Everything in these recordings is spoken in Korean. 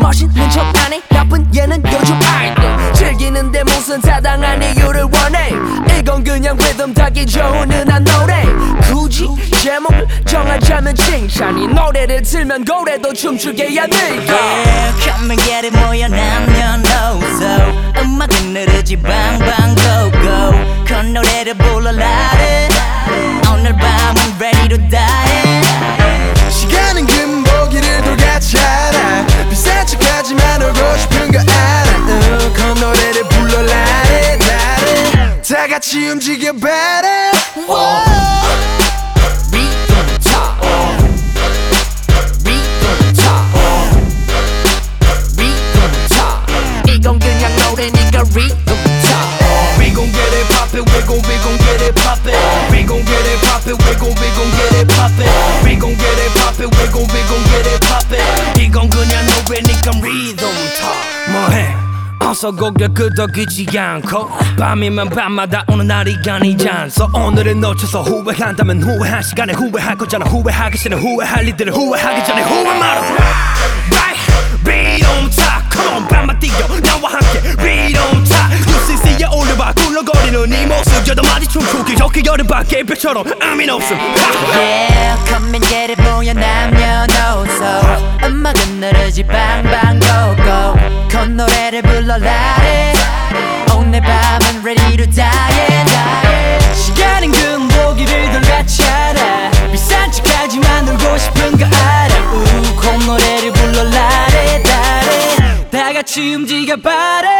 멋있는 척 안해 나쁜 얘는 요즘 아이돌. 즐기는데 무슨 타당한 이유를 원해? 이건 그냥 리듬 타기 좋은 은한 노래. 굳이 제목을 정하자면 칭찬이 노래를 틀면 고래도 춤추게 해야 돼 Yeah, come and get it 모여 남녀노소. 음악은 느르지 방방 go 그 노래를 불러라 척하지만 울고 싶은 거 알아 어, 그 노래를 불러라 나를 다 같이 움직여 타 이건 그냥 노래니까 rhythm 타 We gon' get it poppin', we gon' we gon' get it poppin'. We gon' get it poppin', we gon' we gon' get it poppin'. We gon' get it 노래니까 리듬 타. 뭐해? 어서 고개 끄덕이지 않고 밤이면 밤마다 오는 날이 아니지 않소 오늘을 놓쳐서 후회한다면 후회한 시간에 후회할 거잖아. 후회하기 전에 후회할 일들을 후회하기 전에 후회 말아. Right. 리듬 타. Come on 밤만 뛰어. 나와 함께 리듬 타. UCC에 올려봐. 굴러거리는 이 모습. 저도 많이 춤추기 좋게 여름밤 개별처럼 의미 없음. Yeah, come and get it 모여 남녀노소 음악은 느르지 방방. go 노래를 불러라 오늘 밤은 ready to die 시간은 금보기를 돌같잖아 비싼 척하지만 놀고 싶은 거 알아. 우그 노래를 불러라 다래. 다 같이 움직여 봐라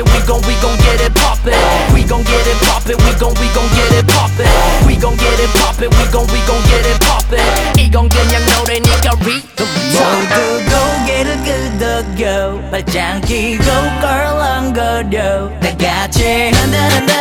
it poppin', we gon' we gon' get it poppin'. We gon' get it poppin', we gon' we gon' get it poppin'. We gon' get it poppin', we gon' we gon' get it poppin'. 이건 그냥 노래니까 rhythm 타 모두 고개를 끄덕여 발짱 끼고 껄렁거려 다 같이 난다난다난다